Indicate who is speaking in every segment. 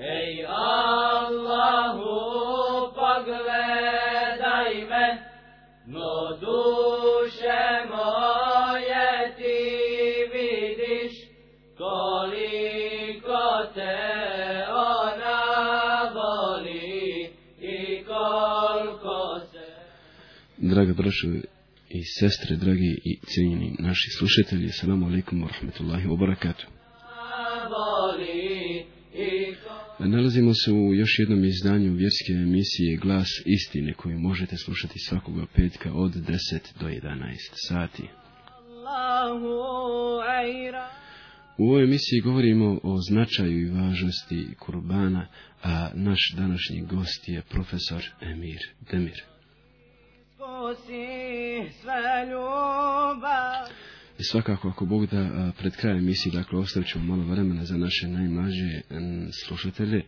Speaker 1: Ej Allahu, pogledaj me, no duše moje ti vidiš, koliko te ona voli i koliko se...
Speaker 2: Draga braćo i sestre, dragi i cijenjeni naši slušatelji, salamu alaikum wa rahmatullahi wa barakatuh. Nalazimo se u još jednom izdanju vjerske emisije Glas istine koju možete slušati svakoga petka od 10 do 11 sati. U ovoj emisiji govorimo o značaju i važnosti kurbana, a naš današnji gost je profesor Emir Demir.
Speaker 1: Sposi sve ljubav.
Speaker 2: I svakako, ako Bog da, pred krajem emisije, dakle, ostavit ćemo malo vremena za naše najmlađe slušatelje,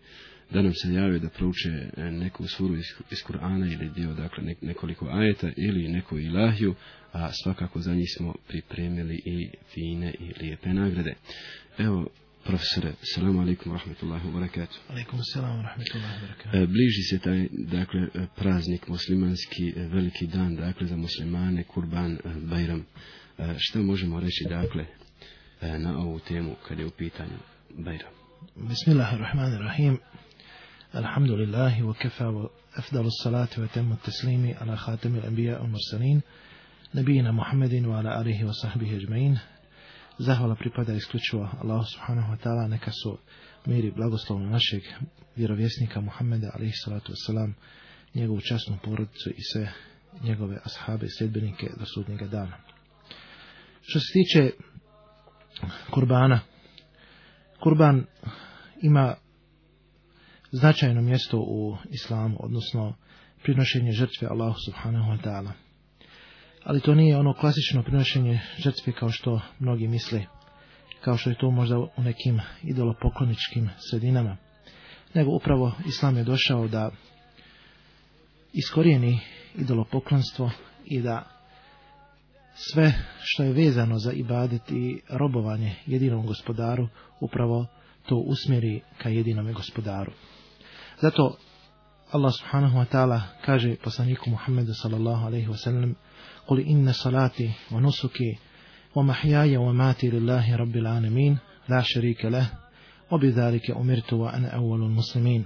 Speaker 2: da nam se jave da prouče e, neku suru iz, iz Kur'ana ili dio, dakle, ne- nekoliko ajeta ili neku ilahiju, a svakako za njih smo pripremili i fine i lijepe nagrade. Evo, profesore, salamu alaikum wa rahmatullahi wa barakatuh.
Speaker 3: Alaikum salam wa rahmatullahi wa barakatuh.
Speaker 2: E, Bliži se taj, dakle, praznik muslimanski, e, veliki dan, dakle, za muslimane, kurban, bajram. E, Što možemo reći, dakle, e, na ovu temu kad je u pitanju bajram?
Speaker 3: Bismillahirrahmanirrahim. Alhamdulillahi wa kafa wa afdalu salati wa temu teslimi ala khatami al-anbiya wa mursalin nabijina Muhammedin wa ala alihi wa sahbihi ajma'in. Zahvala pripada isključivo Allahu subhanahu wa ta'ala neka su mir i blagoslov na našeg vjerovjesnika Muhammeda alaihi salatu wasalam, njegovu časnu porodicu i sve njegove ashabe i sljedbenike do sudnjega dana. Što se tiče kurbana, kurban ima značajno mjesto u islamu, odnosno prinošenje žrtve Allahu subhanahu wa ta'ala. Ali to nije ono klasično prinošenje žrtve kao što mnogi misle, kao što je to možda u nekim idolopokloničkim sredinama, nego upravo islam je došao da iskorijeni idolopoklonstvo i da sve što je vezano za ibadet i robovanje jedinom gospodaru upravo to usmjeri ka jedinome gospodaru. Zato Allah subhanahu wa ta'ala kaže poslaniku Muhammedu sallallahu alaihi wa sallam Kuli inna salati wa nusuki wa mahjaja wa mati lillahi rabbil alamin la šerike leh wa bidhalike umirtu wa ana awalun muslimin.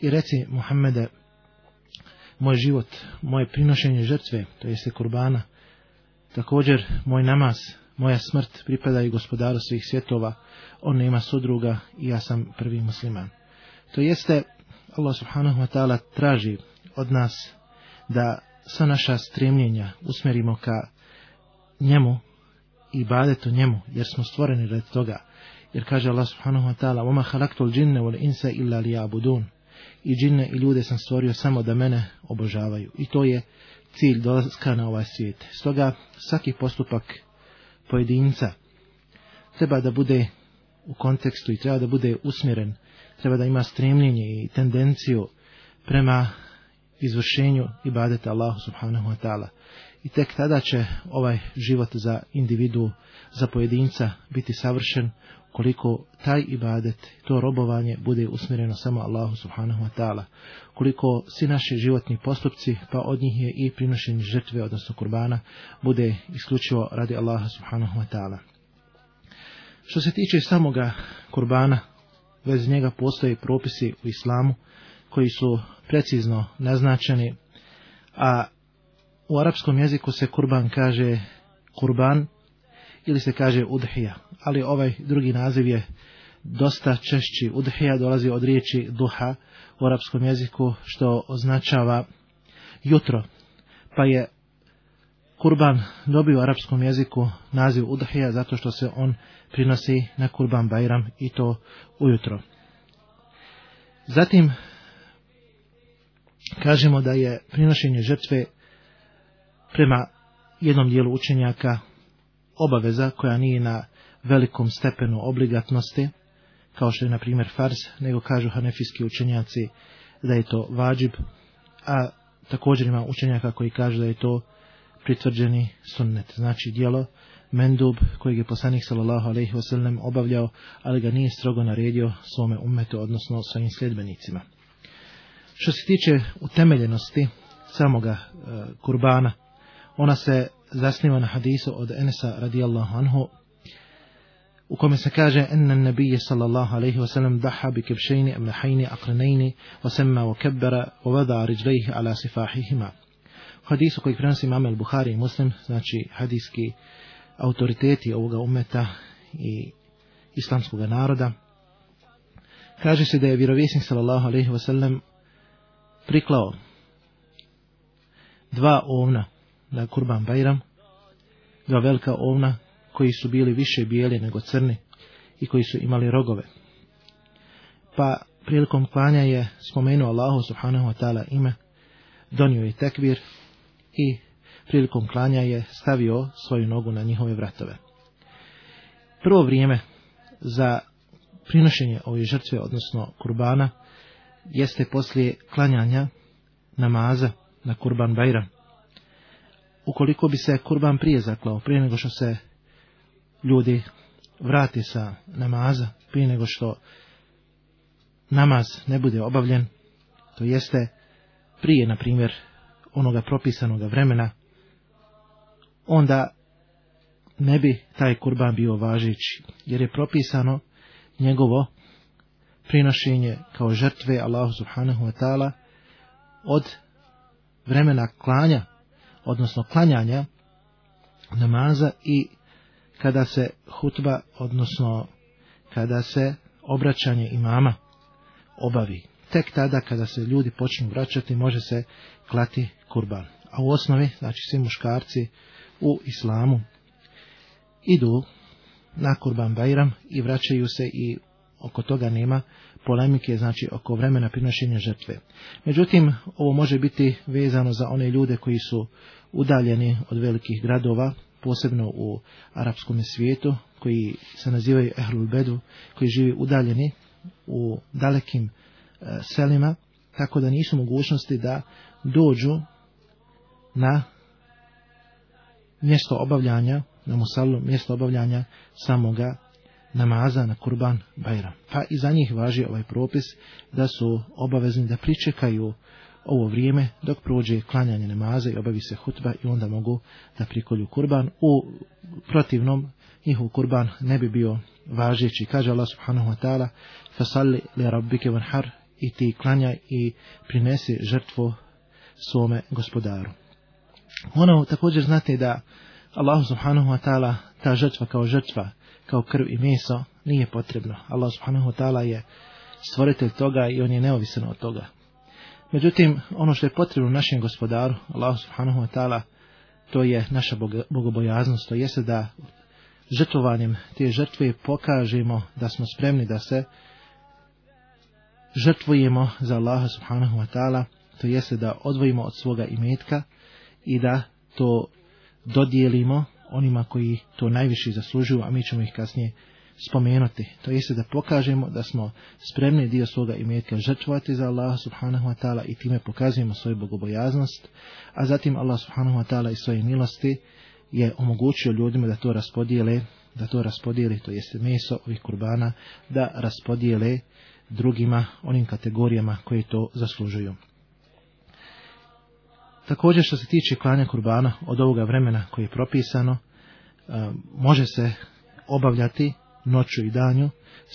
Speaker 3: I reci Muhammede moj život, moje prinošenje žrtve, to jeste kurbana, također moj namaz, moja smrt pripada i gospodaru svih svjetova, on nema sudruga i ja sam prvi musliman. To jeste, Allah subhanahu wa ta'ala traži od nas da sva naša stremljenja usmjerimo ka njemu i badetu njemu, jer smo stvoreni radi toga. Jer kaže Allah subhanahu wa ta'ala, وَمَا خَلَقْتُ الْجِنَّ وَالْإِنسَ إِلَّا لِيَعْبُدُونَ I džinne i ljude sam stvorio samo da mene obožavaju. I to je cilj dolaska na ovaj svijet. Stoga svaki postupak pojedinca treba da bude u kontekstu i treba da bude usmjeren, treba da ima stremljenje i tendenciju prema izvršenju ibadeta Allahu subhanahu wa ta'ala. I tek tada će ovaj život za individu, za pojedinca biti savršen koliko taj ibadet, to robovanje bude usmjereno samo Allahu subhanahu wa ta'ala. Koliko svi naši životni postupci, pa od njih je i prinošenje žrtve, odnosno kurbana, bude isključivo radi Allaha subhanahu wa ta'ala. Što se tiče samoga kurbana, vez njega postoje propisi u islamu koji su precizno naznačeni, a u arapskom jeziku se kurban kaže kurban ili se kaže udhija, ali ovaj drugi naziv je dosta češći. Udhija dolazi od riječi duha u arapskom jeziku što označava jutro, pa je kurban dobio u arapskom jeziku naziv udhija zato što se on prinosi na kurban bajram i to ujutro. Zatim kažemo da je prinošenje žrtve prema jednom dijelu učenjaka obaveza koja nije na velikom stepenu obligatnosti, kao što je na primjer fars, nego kažu hanefijski učenjaci da je to vađib, a također ima učenjaka koji kažu da je to pritvrđeni sunnet, znači dijelo mendub kojeg je poslanik sallallahu alejhi ve sellem obavljao, ali ga nije strogo naredio svome ummetu, odnosno svojim sljedbenicima. Što se tiče utemeljenosti samoga e, kurbana, ona se zasniva na hadisu od Enesa radijallahu anhu, u kome se kaže enna nabije sallallahu alaihi wa sallam daha bi kebšejni amlahajni aqranajni wa semma wa kebbera wa vada riđlejhi ala sifahihima. U hadisu koji prenosi imam al-Buhari i Muslim, znači hadijski autoriteti ovoga umeta i islamskog naroda, kaže se da je vjerovjesnik sallallahu alaihi wa sallam priklao dva ovna na kurban bajram, dva velika ovna koji su bili više bijeli nego crni i koji su imali rogove. Pa prilikom klanja je spomenuo Allahu subhanahu wa ta'ala ime, donio je tekbir i prilikom klanja je stavio svoju nogu na njihove vratove. Prvo vrijeme za prinošenje ove žrtve, odnosno kurbana, jeste poslije klanjanja namaza na kurban bajram. Ukoliko bi se kurban prije zaklao, prije nego što se ljudi vrati sa namaza, prije nego što namaz ne bude obavljen, to jeste prije, na primjer, onoga propisanog vremena, onda ne bi taj kurban bio važići, jer je propisano njegovo prinošenje kao žrtve Allahu subhanahu wa ta'ala od vremena klanja, odnosno klanjanja namaza i kada se hutba, odnosno kada se obraćanje imama obavi. Tek tada kada se ljudi počnu vraćati može se klati kurban. A u osnovi, znači svi muškarci u islamu idu na kurban bajram i vraćaju se i oko toga nema polemike, znači oko vremena prinošenja žrtve. Međutim, ovo može biti vezano za one ljude koji su udaljeni od velikih gradova, posebno u arapskom svijetu, koji se nazivaju Ehlul Bedu, koji živi udaljeni u dalekim e, selima, tako da nisu mogućnosti da dođu na mjesto obavljanja, na musallu, mjesto obavljanja samoga namaza na kurban bajram. Pa i za njih važi ovaj propis da su obavezni da pričekaju ovo vrijeme dok prođe klanjanje namaza i obavi se hutba i onda mogu da prikolju kurban. U protivnom njihov kurban ne bi bio važeći. Kaže Allah subhanahu wa ta'ala fasalli li rabbike vanhar i ti klanjaj i prinesi žrtvu svome gospodaru. Ono također znate da Allah subhanahu wa ta'ala ta žrtva kao žrtva, kao krv i meso nije potrebno. Allah subhanahu wa ta'ala je stvoritelj toga i on je neovisan od toga. Međutim, ono što je potrebno našem gospodaru, Allah subhanahu wa ta'ala, to je naša bogobojaznost, to jeste da žrtvovanjem te žrtve pokažemo da smo spremni da se žrtvujemo za Allaha subhanahu wa ta'ala, to jeste da odvojimo od svoga imetka i da to dodijelimo onima koji to najviše zaslužuju, a mi ćemo ih kasnije spomenuti. To jeste da pokažemo da smo spremni dio svoga imetka žrtvovati za Allah subhanahu wa ta'ala i time pokazujemo svoju bogobojaznost, a zatim Allah subhanahu wa ta'ala i svoje milosti je omogućio ljudima da to raspodijele, da to raspodijeli, to jeste meso ovih kurbana, da raspodijele drugima, onim kategorijama koji to zaslužuju. Također što se tiče klanja kurbana od ovoga vremena koji je propisano, može se obavljati noću i danju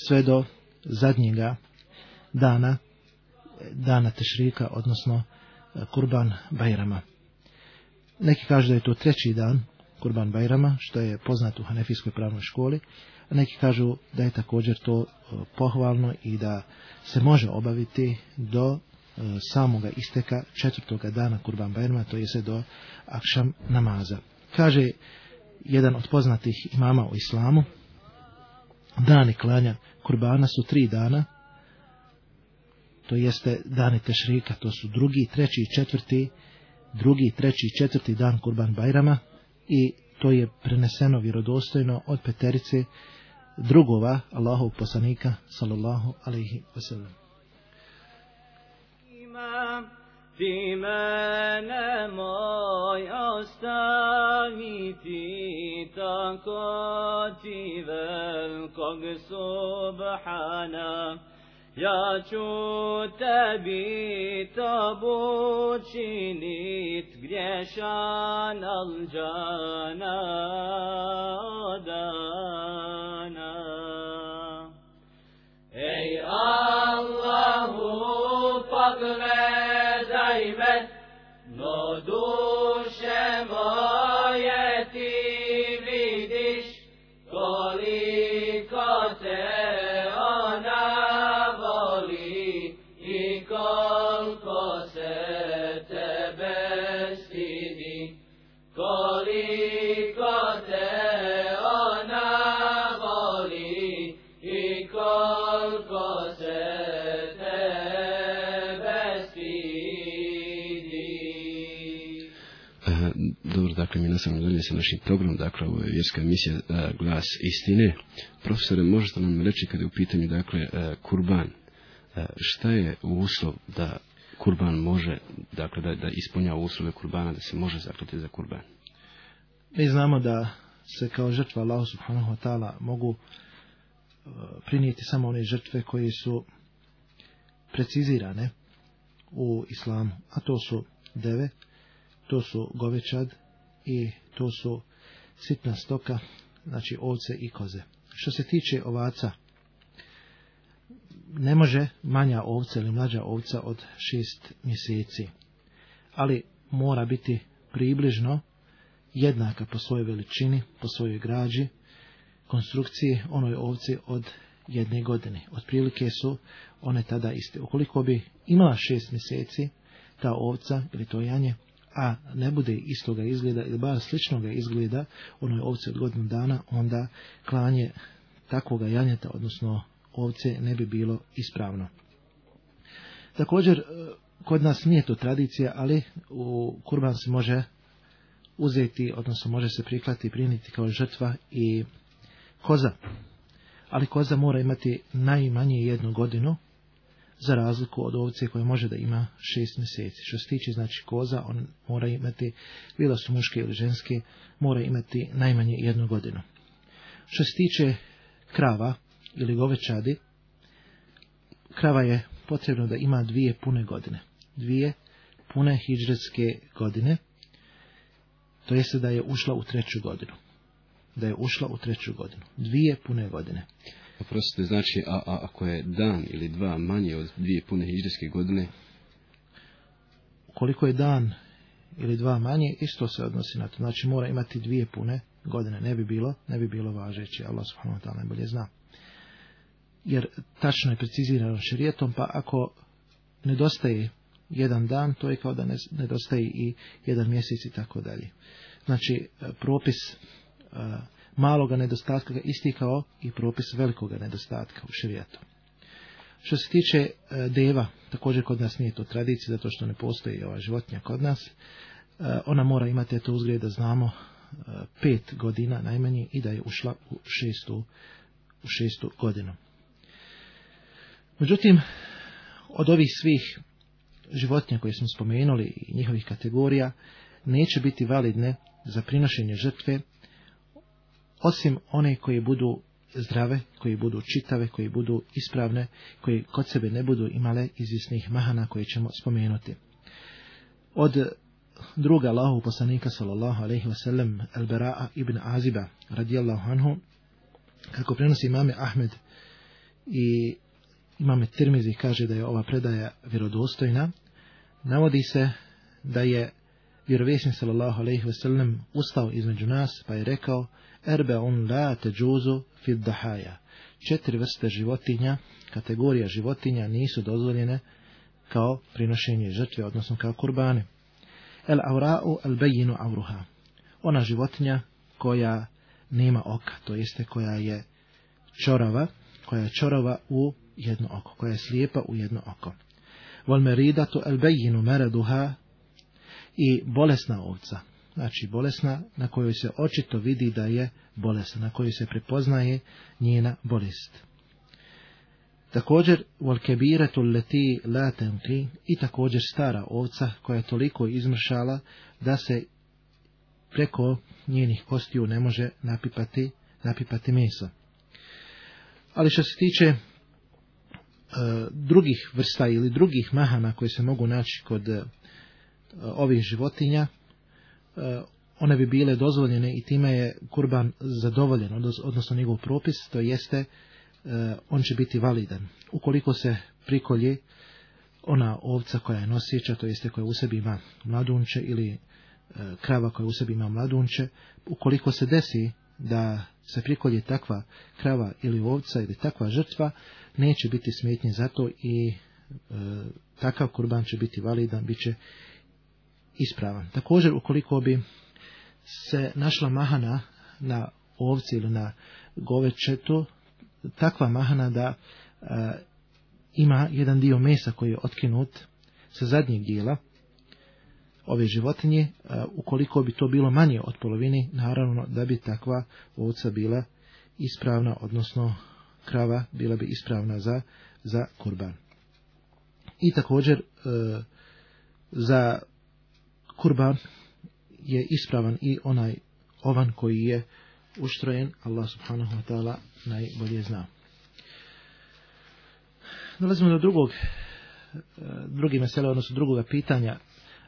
Speaker 3: sve do zadnjega dana, dana tešrika, odnosno kurban bajrama. Neki kažu da je to treći dan kurban bajrama, što je poznato u Hanefijskoj pravnoj školi, a neki kažu da je također to pohvalno i da se može obaviti do samoga isteka četvrtoga dana kurban bajrama, to je se do akšam namaza. Kaže jedan od poznatih imama u islamu, dani klanja kurbana su tri dana, to jeste dani tešrika, to su drugi, treći i četvrti, drugi, treći i četvrti dan kurban bajrama i to je preneseno vjerodostojno od peterice drugova Allahovog poslanika sallallahu alaihi wasallam.
Speaker 1: Ti mene moj ostaviti tako ti velikog subhana. Ja ću tebi to učinit griješan alđana dana. Ej Allahu me, no
Speaker 2: nastavno dalje sa našim programom, dakle, ovo je vjerska emisija e, Glas istine. Profesore, možete nam reći kada je u pitanju, dakle, e, kurban, e, šta je uslov da kurban može, dakle, da, da ispunjava uslove kurbana, da se može zaklati za kurban?
Speaker 3: Mi znamo da se kao žrtva Allahu subhanahu wa ta'ala mogu prinijeti samo one žrtve koje su precizirane u islamu, a to su deve, to su govećad i to su sitna stoka, znači ovce i koze. Što se tiče ovaca, ne može manja ovca ili mlađa ovca od šest mjeseci, ali mora biti približno jednaka po svojoj veličini, po svojoj građi, konstrukciji onoj ovci od jedne godine. Otprilike su one tada iste. Ukoliko bi imala šest mjeseci, ta ovca ili to janje, a ne bude istoga izgleda ili bar sličnoga izgleda onoj ovci od godinu dana, onda klanje takvoga janjeta, odnosno ovce, ne bi bilo ispravno. Također, e, kod nas nije to tradicija, ali u kurban se može uzeti, odnosno može se priklati i priniti kao žrtva i koza. Ali koza mora imati najmanje jednu godinu, za razliku od ovce koja može da ima šest mjeseci. Što se tiče znači koza, on mora imati, bilo su muške ili ženske, mora imati najmanje jednu godinu. Što se tiče krava ili govećadi, krava je potrebno da ima dvije pune godine. Dvije pune hidžretske godine, to jeste da je ušla u treću godinu. Da je ušla u treću godinu. Dvije pune godine.
Speaker 2: Oprostite, znači, a, a ako je dan ili dva manje od dvije pune hijđarske godine,
Speaker 3: Koliko je dan ili dva manje, isto se odnosi na to. Znači mora imati dvije pune godine. Ne bi bilo, ne bi bilo važeće. Allah subhanahu wa ta'ala najbolje zna. Jer tačno je precizirano šerijetom, pa ako nedostaje jedan dan, to je kao da ne- nedostaje i jedan mjesec i tako dalje. Znači, e, propis e, maloga nedostatka isti kao i propis velikoga nedostatka u šerijetu. Što se tiče e, deva, također kod nas nije to tradicija, zato što ne postoji ova životinja kod nas. E, Ona mora imati eto uzgled da znamo e, pet godina najmanje i da je ušla u šestu, u šestu godinu. Međutim, od ovih svih životinja koje smo spomenuli i njihovih kategorija neće biti validne za prinošenje žrtve osim one koje budu zdrave, koje budu čitave, koje budu ispravne, koje kod sebe ne budu imale izvisnih mahana koje ćemo spomenuti. Od druga Allahu poslanika sallallahu alejhi ve sellem Al-Bara'a ibn Aziba radijallahu anhu kako prenosi imame Ahmed i imame Tirmizi kaže da je ova predaja vjerodostojna navodi se da je vjerovjesnik sallallahu alejhi ve sellem ustao između nas pa je rekao erbeun la teđuzu fid dahaja. Četiri vrste životinja kategorija životinja nisu dozvoljene kao prinošenje žrtve odnosno kao kurbane. El aura'u el bejinu auruha ona životinja koja nema oka to jeste koja je čorava koja je čorava u jedno oko koja je slijepa u jedno oko. Wal meridatu el bejinu mereduha i bolesna ovca. Znači bolesna na kojoj se očito vidi da je bolesna, na kojoj se prepoznaje njena bolest. Također, volkebiretu leti latenki i također stara ovca koja je toliko izmršala da se preko njenih kostiju ne može napipati, napipati meso. Ali što se tiče e, drugih vrsta ili drugih mahana koje se mogu naći kod ovih životinja, e, one bi bile dozvoljene i time je kurban zadovoljen, odnosno njegov propis, to jeste on će biti validan. Ukoliko se prikolje ona ovca koja je nosića, to jeste koja u sebi ima mladunče ili krava koja u sebi ima mladunče, ukoliko se desi da se prikolje takva krava ili ovca ili takva žrtva, neće biti smetnje za to i e, takav kurban će biti validan, bit će ispravan. Također, ukoliko bi se našla mahana na ovci ili na govečetu, takva mahana da e, ima jedan dio mesa koji je otkinut sa zadnjeg dijela, ove životinje, e, ukoliko bi to bilo manje od polovine, naravno da bi takva ovca bila ispravna, odnosno krava bila bi ispravna za, za kurban. I također e, za kurban je ispravan i onaj ovan koji je uštrojen, Allah subhanahu wa ta'ala najbolje zna. Dolazimo do drugog, e, drugi mesele, odnosno drugoga pitanja,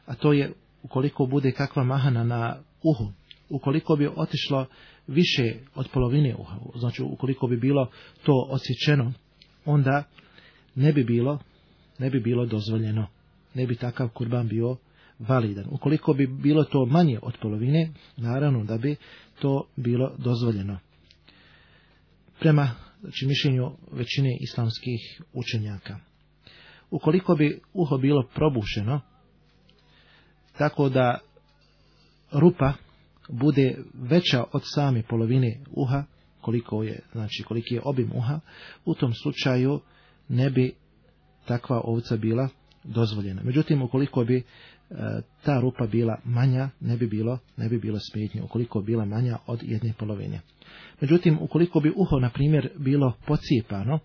Speaker 3: a to je ukoliko bude kakva mahana na uhu, ukoliko bi otišlo više od polovine uha, znači ukoliko bi bilo to osjećeno, onda ne bi bilo, ne bi bilo dozvoljeno, ne bi takav kurban bio validan. Ukoliko bi bilo to manje od polovine, naravno da bi to bilo dozvoljeno. Prema znači, mišljenju većine islamskih učenjaka. Ukoliko bi uho bilo probušeno, tako da rupa bude veća od same polovine uha, koliko je, znači koliki je obim uha, u tom slučaju ne bi takva ovca bila dozvoljena. Međutim, ukoliko bi ta rupa bila manja, ne bi bilo, ne bi bilo smetnje, ukoliko bi bila manja od jedne polovine. Međutim, ukoliko bi uho, na primjer, bilo pocijepano,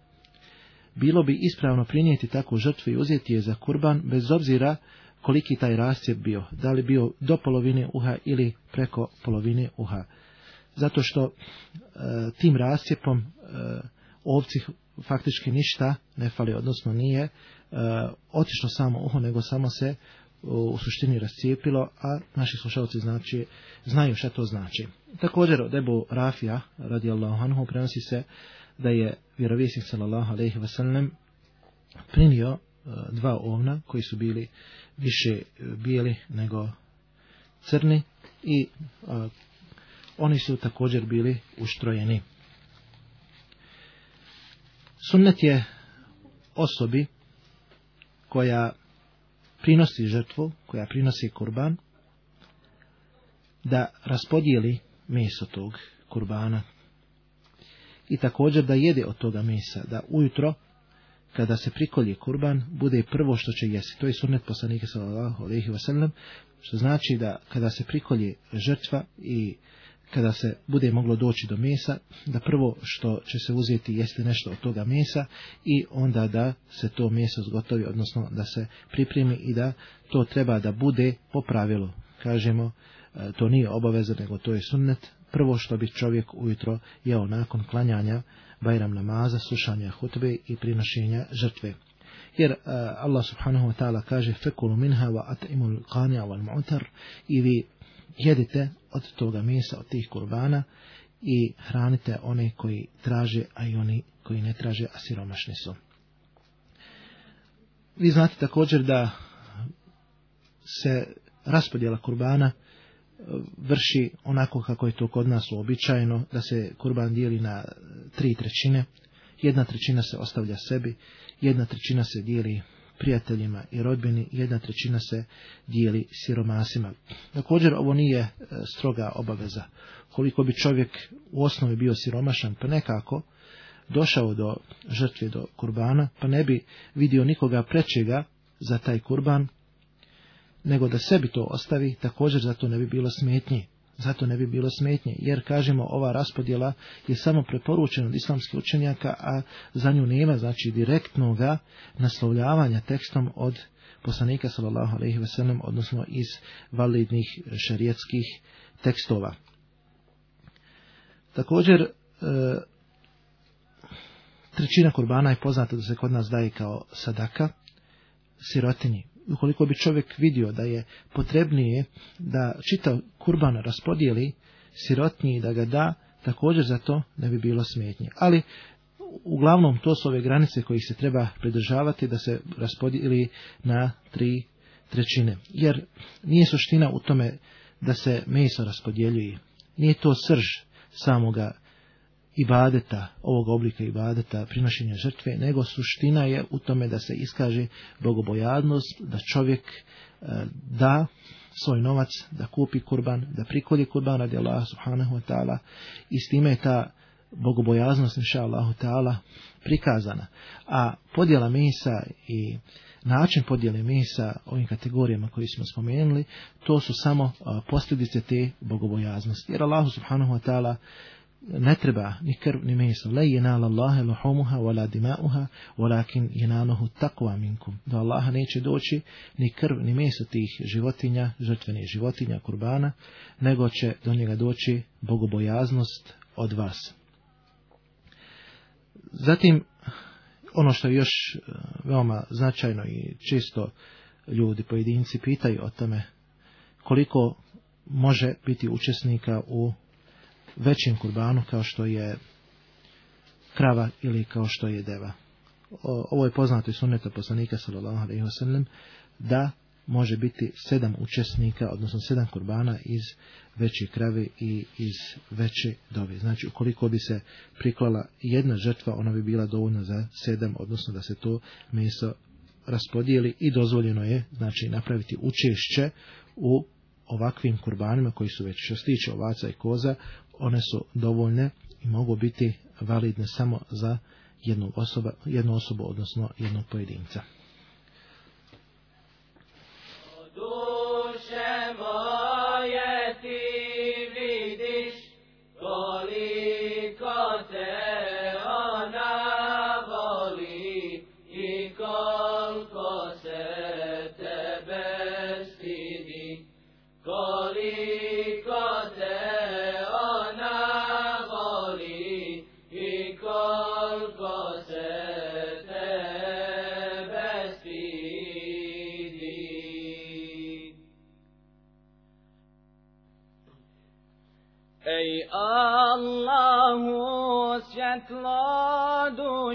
Speaker 3: bilo bi ispravno prinijeti takvu žrtvu i uzeti je za kurban, bez obzira koliki taj rascijep bio, da li bio do polovine uha ili preko polovine uha. Zato što e, tim rascijepom e, ovci faktički ništa ne fali, odnosno nije e, otišlo samo uho, nego samo se u suštini rascijepilo, a naši slušalci znači, znaju šta to znači. Također od Ebu Rafija, radijallahu anhu, prenosi se da je vjerovjesnik sallallahu alaihi wasallam prinio dva ovna koji su bili više bijeli nego crni i oni su također bili uštrojeni. Sunnet je osobi koja prinosi žrtvu, koja prinosi kurban, da raspodijeli meso tog kurbana i također da jede od toga mesa, da ujutro kada se prikolje kurban, bude prvo što će jesti. To je sunnet poslanika sallallahu alejhi ve sellem, što znači da kada se prikolje žrtva i kada se bude moglo doći do mesa, da prvo što će se uzeti jeste nešto od toga mesa i onda da se to meso zgotovi, odnosno da se pripremi i da to treba da bude po pravilu. Kažemo, e, to nije obaveza, nego to je sunnet. Prvo što bi čovjek ujutro jeo nakon klanjanja Bajram namaza, slušanja hutbe i prinošenja žrtve. Jer uh, Allah subhanahu wa ta'ala kaže fekulu minha wa at'imul qani'a wal mu'tar i jedite od toga mesa, od tih kurbana i hranite one koji traže, a i oni koji ne traže, a siromašni su. Vi znate također da se raspodjela kurbana vrši onako kako je to kod nas uobičajeno, da se kurban dijeli na tri trećine. Jedna trećina se ostavlja sebi, jedna trećina se dijeli prijateljima i rodbini, jedna trećina se dijeli siromasima. Također ovo nije e, stroga obaveza. Koliko bi čovjek u osnovi bio siromašan, pa nekako došao do žrtve, do kurbana, pa ne bi vidio nikoga prečega za taj kurban, nego da sebi to ostavi, također zato ne bi bilo smetnji. Zato ne bi bilo smetnje, jer kažemo ova raspodjela je samo preporučena od islamskih učenjaka, a za nju nema znači direktnog naslovljavanja tekstom od poslanika sallallahu alejhi ve sellem odnosno iz validnih šerijetskih tekstova. Također e, trećina kurbana je poznata da se kod nas daje kao sadaka sirotinji. Ukoliko bi čovjek vidio da je potrebnije da čitav kurban raspodijeli sirotnji i da ga da, također za to ne bi bilo smetnje. Ali uglavnom to su ove granice kojih se treba pridržavati da se raspodijeli na tri trećine. Jer nije suština u tome da se meso raspodjeljuje. Nije to srž samoga ibadeta, ovog oblika ibadeta, prinošenja žrtve, nego suština je u tome da se iskaže bogobojadnost, da čovjek e, da svoj novac, da kupi kurban, da prikolje kurban radi Allah subhanahu wa ta'ala i s time je ta bogobojaznost inša Allahu ta'ala prikazana. A podjela mesa i način podjele mesa ovim kategorijama koji smo spomenuli, to su samo posljedice te bogobojaznosti. Jer Allahu subhanahu wa ta'ala ne treba ni krv ni meso. Le jenala Allahe luhumuha wala dima'uha, walakin jenaluhu takva minkum. Do Allaha neće doći ni krv ni meso tih životinja, žrtvenih životinja, kurbana, nego će do njega doći bogobojaznost od vas. Zatim, ono što je još e, veoma značajno i čisto ljudi, pojedinci pitaju o tome koliko može biti učesnika u većem kurbanu kao što je krava ili kao što je deva. Ovo je poznato iz sunneta poslanika sallallahu alejhi ve da može biti sedam učesnika, odnosno sedam kurbana iz veće krave i iz veće dove. Znači, ukoliko bi se priklala jedna žrtva, ona bi bila dovoljna za sedam, odnosno da se to meso raspodijeli i dozvoljeno je, znači, napraviti učešće u ovakvim kurbanima koji su već što se tiče ovaca i koza, one su dovoljne i mogu biti validne samo za jednu, osoba, jednu osobu, odnosno jednog pojedinca.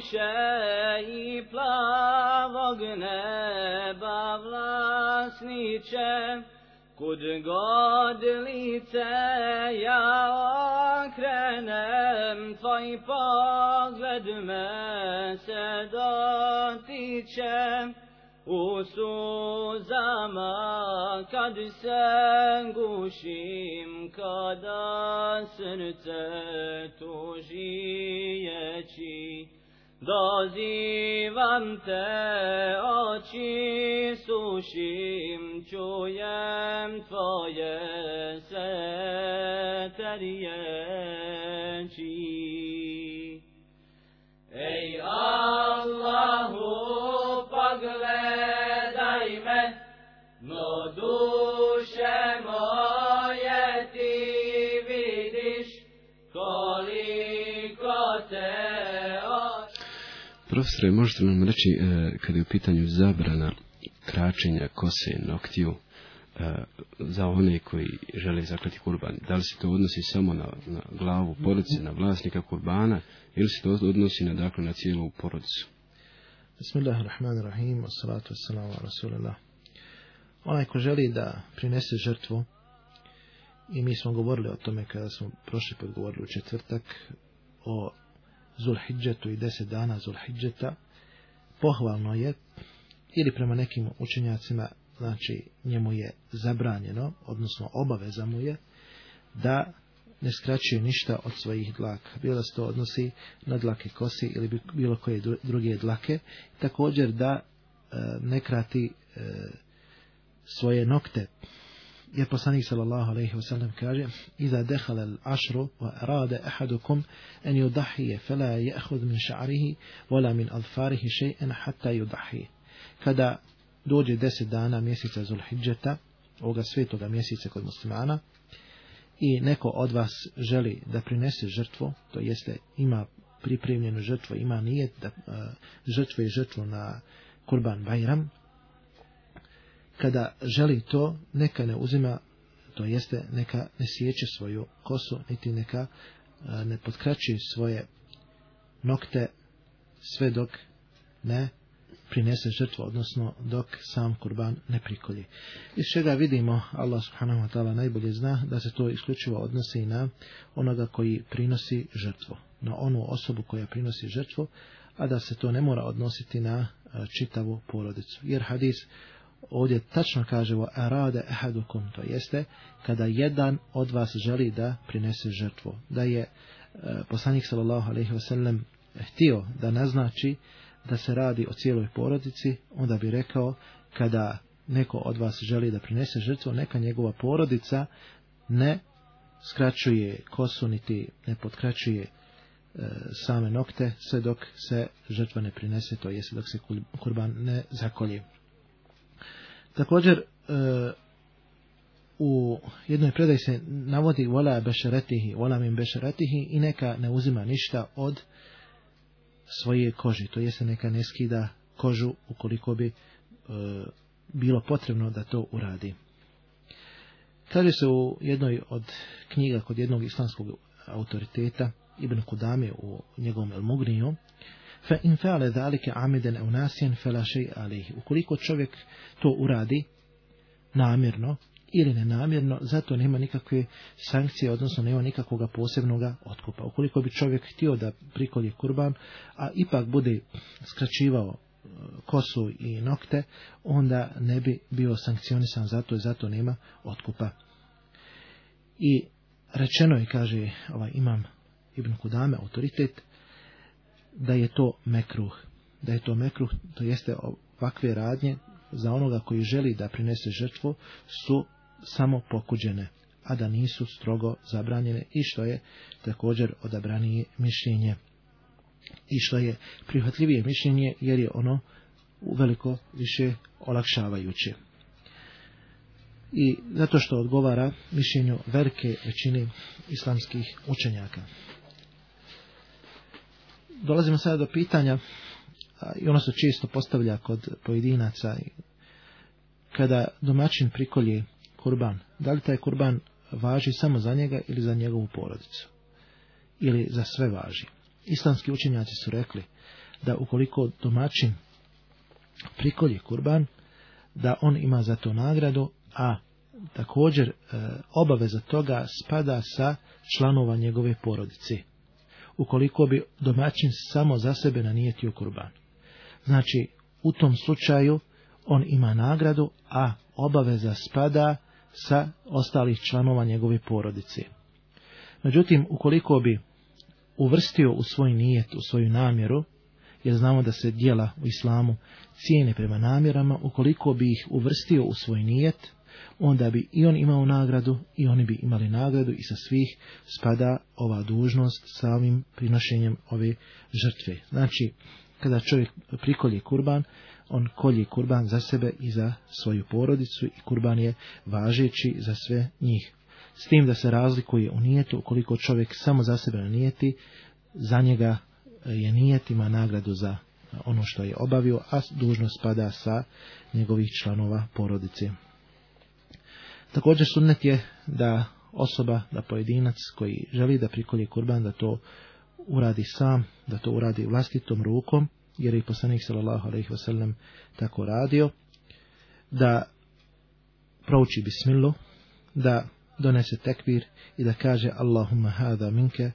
Speaker 1: Duše i plavog neba vlasniče, kud god lice ja okrenem, tvoj pogled me se dotiče, u suzama kad se gušim, kada srce tuži ječi. Dozivam Te, oči sušim, čujem Tvoje svetarije.
Speaker 2: Profesore, možete nam reći, e, kada je u pitanju zabrana kračenja kose noktiju, e, za one koji žele zaklati kurban, da li se to odnosi samo na, na glavu porodice, na vlasnika kurbana, ili se to odnosi na, dakle, na cijelu porodicu?
Speaker 3: Bismillahirrahmanirrahim, salatu wassalamu ala rasulillah. Onaj ko želi da prinese žrtvu, i mi smo govorili o tome kada smo prošli put govorili u četvrtak, o Zulhidžetu i deset dana Zulhidžeta, pohvalno je, ili prema nekim učenjacima, znači njemu je zabranjeno, odnosno obaveza mu je, da ne skraćuje ništa od svojih dlaka. Bilo da se to odnosi na dlake kosi ili bilo koje druge dlake. Također da e, ne krati e, svoje nokte jer poslanik sallallahu alejhi ve sellem kaže: "Iza dakhala al-ashru wa arada ahadukum an yudahhiya fala ya'khudh min sha'rihi wala min adfarihi shay'an hatta yudahhi." Kada dođe 10 dana mjeseca Zulhidžeta, ovoga svetoga mjeseca kod muslimana, i neko od vas želi da prinese žrtvu, to jeste ima pripremljenu žrtvu, ima nijet da uh, žrtvuje žrtvu na kurban Bajram, kada želi to, neka ne uzima, to jeste neka ne sjeće svoju kosu, niti neka uh, ne potkraći svoje nokte sve dok ne prinese žrtvu, odnosno dok sam kurban ne prikolji. Iz čega vidimo, Allah subhanahu wa ta'ala najbolje zna da se to isključivo odnosi na onoga koji prinosi žrtvu, na onu osobu koja prinosi žrtvu, a da se to ne mora odnositi na čitavu porodicu. Jer hadis ovdje tačno kaže o arade ehadukum, to jeste kada jedan od vas želi da prinese žrtvu. Da je poslanik sallallahu alejhi ve sellem htio da naznači da se radi o cijeloj porodici, onda bi rekao kada neko od vas želi da prinese žrtvu, neka njegova porodica ne skraćuje kosu niti ne potkraćuje e, same nokte sve dok se žrtva ne prinese, to jest dok se kurban ne zakolje. Također e, u jednoj predaj se navodi vola bešeretihi, vola min bešeretihi i neka ne uzima ništa od svoje koži, to jeste neka ne skida kožu ukoliko bi e, bilo potrebno da to uradi. Kaže se u jednoj od knjiga kod jednog islamskog autoriteta Ibn Kudame u njegovom El Mugniju fa in fa'ala zalika amidan aw nasiyan fala shay alayhi ukoliko čovjek to uradi namjerno ili nenamjerno, zato nema nikakve sankcije, odnosno nema nikakvoga posebnog otkupa. Ukoliko bi čovjek htio da prikolje kurban, a ipak bude skraćivao e, kosu i nokte, onda ne bi bio sankcionisan zato i zato nema otkupa. I rečeno je, kaže ovaj imam Ibn Kudame, autoritet, da je to mekruh. Da je to mekruh, to jeste ovakve radnje za onoga koji želi da prinese žrtvu su samo pokuđene, a da nisu strogo zabranjene i što je također odabranije mišljenje. I što je prihvatljivije mišljenje jer je ono uveliko više olakšavajuće. I zato što odgovara mišljenju velike većine islamskih učenjaka. Dolazimo sada do pitanja i ono se često postavlja kod pojedinaca kada domaćin prikolje kurban. Da li taj kurban važi samo za njega ili za njegovu porodicu? Ili za sve važi? Islamski učenjaci su rekli da ukoliko domaćin prikolje kurban, da on ima za to nagradu, a također e, obaveza toga spada sa članova njegove porodice. Ukoliko bi domaćin samo za sebe nanijetio kurban. Znači, u tom slučaju on ima nagradu, a obaveza spada sa ostalih članova njegove porodice. Međutim, ukoliko bi uvrstio u svoj nijet, u svoju namjeru, jer znamo da se dijela u islamu cijene prema namjerama, ukoliko bi ih uvrstio u svoj nijet, onda bi i on imao nagradu i oni bi imali nagradu i sa svih spada ova dužnost samim prinošenjem ove žrtve. Znači, kada čovjek prikolje kurban, on kolje kurban za sebe i za svoju porodicu i kurban je važeći za sve njih. S tim da se razlikuje u nijetu, ukoliko čovjek samo za sebe nijeti, za njega je nijet, ima nagradu za ono što je obavio, a dužnost spada sa njegovih članova porodice. Također sunnet je da osoba, da pojedinac koji želi da prikolje kurban, da to uradi sam, da to uradi vlastitom rukom, jer je poslanik sallallahu tako radio da prouči bismillu da donese tekbir i da kaže Allahumma hada minke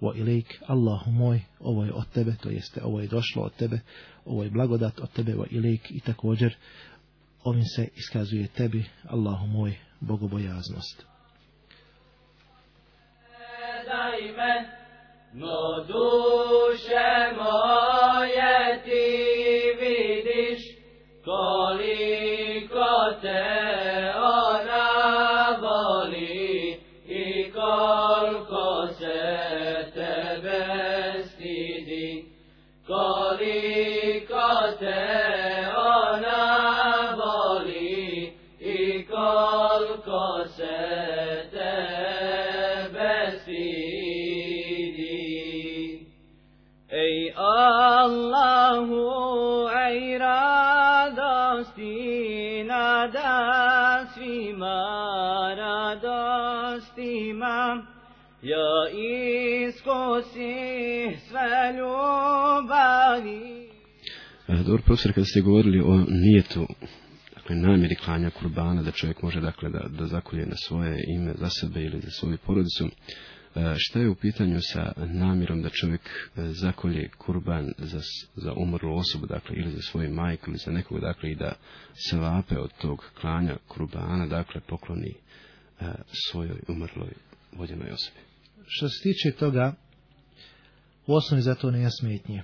Speaker 3: wa ilaik Allahu moj ovo je od tebe to jeste ovo je došlo od tebe ovo je blagodat od tebe wa ilaik i također ovim se iskazuje tebi Allahu moj bogobojaznost.
Speaker 1: No duše moje radostima, ja iskusi sve ljubavi.
Speaker 2: E, Dobro, profesor, kada ste govorili o nijetu, dakle namjeri klanja kurbana, da čovjek može dakle da, da zakolje na svoje ime za sebe ili za svoju porodicu, e, šta je u pitanju sa namjerom da čovjek e, zakolje kurban za, za umrlu osobu, dakle ili za svoju majku ili za nekog, dakle i da se vape od tog klanja kurbana, dakle pokloni svojoj umrloj vođenoj osobi.
Speaker 3: Što se tiče toga, u osnovi za to nema smetnje.